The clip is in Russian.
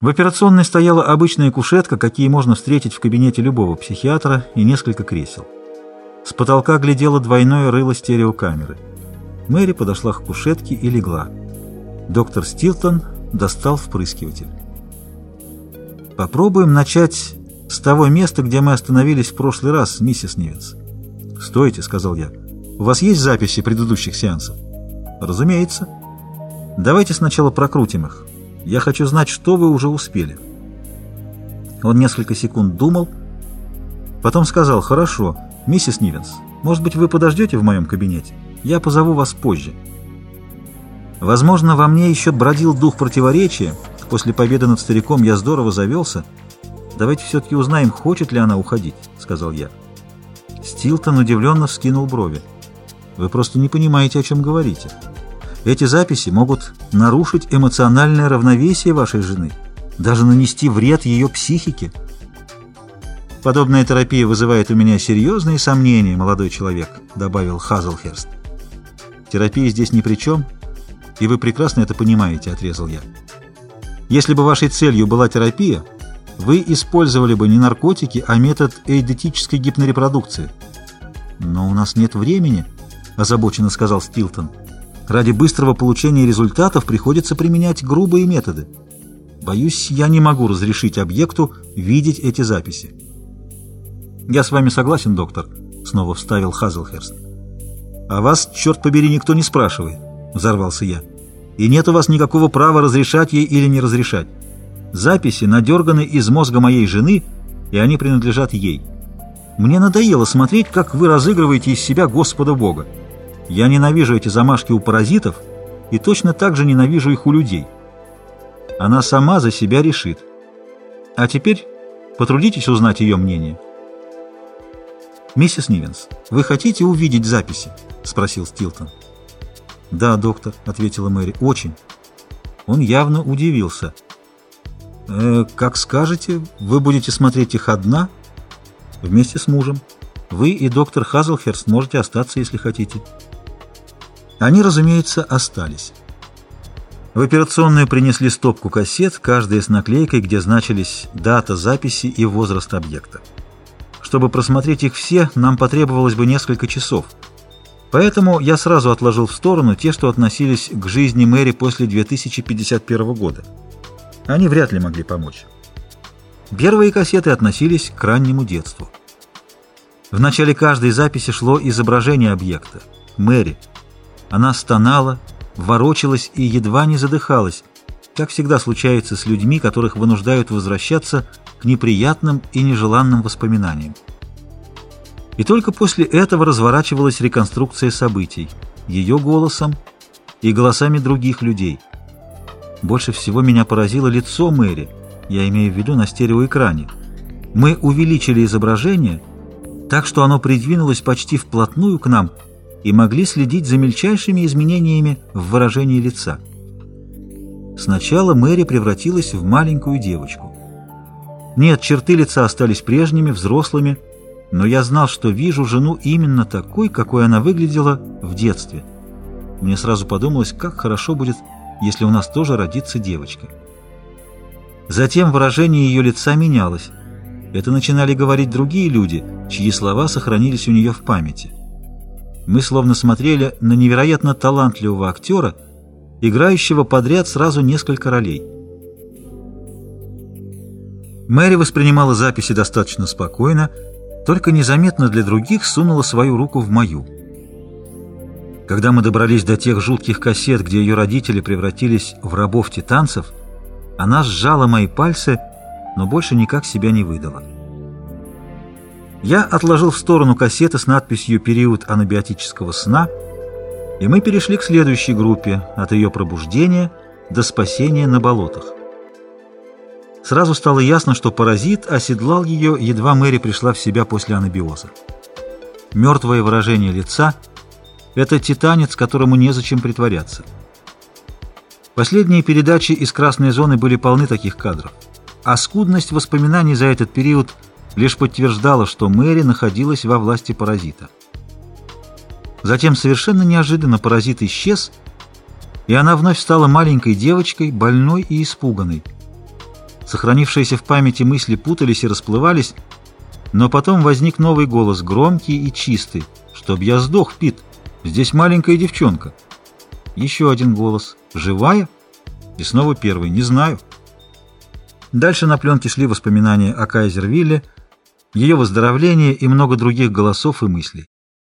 В операционной стояла обычная кушетка, какие можно встретить в кабинете любого психиатра, и несколько кресел. С потолка глядело двойное рыло стереокамеры. Мэри подошла к кушетке и легла. Доктор Стилтон достал впрыскиватель. «Попробуем начать с того места, где мы остановились в прошлый раз, миссис Нивенс». «Стойте», — сказал я. «У вас есть записи предыдущих сеансов?» «Разумеется». «Давайте сначала прокрутим их. Я хочу знать, что вы уже успели». Он несколько секунд думал, потом сказал, «Хорошо, миссис Нивенс, может быть, вы подождете в моем кабинете? Я позову вас позже». Возможно, во мне еще бродил дух противоречия. После победы над стариком я здорово завелся. Давайте все-таки узнаем, хочет ли она уходить, — сказал я. Стилтон удивленно вскинул брови. Вы просто не понимаете, о чем говорите. Эти записи могут нарушить эмоциональное равновесие вашей жены, даже нанести вред ее психике. Подобная терапия вызывает у меня серьезные сомнения, молодой человек, добавил Хазлхерст. Терапия здесь ни при чем, и вы прекрасно это понимаете, отрезал я. Если бы вашей целью была терапия, вы использовали бы не наркотики, а метод эйдетической гипнорепродукции. Но у нас нет времени, озабоченно сказал Стилтон. Ради быстрого получения результатов приходится применять грубые методы. Боюсь, я не могу разрешить объекту видеть эти записи. «Я с вами согласен, доктор», — снова вставил Хазлхерст. «А вас, черт побери, никто не спрашивает», — взорвался я. «И нет у вас никакого права разрешать ей или не разрешать. Записи надерганы из мозга моей жены, и они принадлежат ей. Мне надоело смотреть, как вы разыгрываете из себя Господа Бога. Я ненавижу эти замашки у паразитов и точно так же ненавижу их у людей. Она сама за себя решит. А теперь потрудитесь узнать ее мнение. «Миссис Нивенс, вы хотите увидеть записи?» — спросил Стилтон. «Да, доктор», — ответила Мэри, — «очень». Он явно удивился. «Э, «Как скажете, вы будете смотреть их одна?» «Вместе с мужем. Вы и доктор Хазлхерст можете остаться, если хотите». Они, разумеется, остались. В операционную принесли стопку кассет, каждая с наклейкой, где значились дата записи и возраст объекта. Чтобы просмотреть их все, нам потребовалось бы несколько часов. Поэтому я сразу отложил в сторону те, что относились к жизни Мэри после 2051 года. Они вряд ли могли помочь. Первые кассеты относились к раннему детству. В начале каждой записи шло изображение объекта – Мэри – она стонала, ворочалась и едва не задыхалась, как всегда случается с людьми, которых вынуждают возвращаться к неприятным и нежеланным воспоминаниям. И только после этого разворачивалась реконструкция событий, ее голосом и голосами других людей. Больше всего меня поразило лицо Мэри, я имею в виду на стереоэкране. Мы увеличили изображение так, что оно придвинулось почти вплотную к нам – и могли следить за мельчайшими изменениями в выражении лица. Сначала Мэри превратилась в маленькую девочку. Нет, черты лица остались прежними, взрослыми, но я знал, что вижу жену именно такой, какой она выглядела в детстве. Мне сразу подумалось, как хорошо будет, если у нас тоже родится девочка. Затем выражение ее лица менялось. Это начинали говорить другие люди, чьи слова сохранились у нее в памяти. Мы словно смотрели на невероятно талантливого актера, играющего подряд сразу несколько ролей. Мэри воспринимала записи достаточно спокойно, только незаметно для других сунула свою руку в мою. Когда мы добрались до тех жутких кассет, где ее родители превратились в рабов-титанцев, она сжала мои пальцы, но больше никак себя не выдала. Я отложил в сторону кассеты с надписью «Период анабиотического сна», и мы перешли к следующей группе от ее пробуждения до спасения на болотах. Сразу стало ясно, что паразит оседлал ее, едва Мэри пришла в себя после анабиоза. Мертвое выражение лица – это титанец, которому незачем притворяться. Последние передачи из красной зоны были полны таких кадров, а скудность воспоминаний за этот период – лишь подтверждала, что Мэри находилась во власти паразита. Затем совершенно неожиданно паразит исчез, и она вновь стала маленькой девочкой, больной и испуганной. Сохранившиеся в памяти мысли путались и расплывались, но потом возник новый голос, громкий и чистый. «Чтоб я сдох, Пит! Здесь маленькая девчонка!» Еще один голос. «Живая?» И снова первый. «Не знаю». Дальше на пленке шли воспоминания о Кайзервилле, ее выздоровлении и много других голосов и мыслей.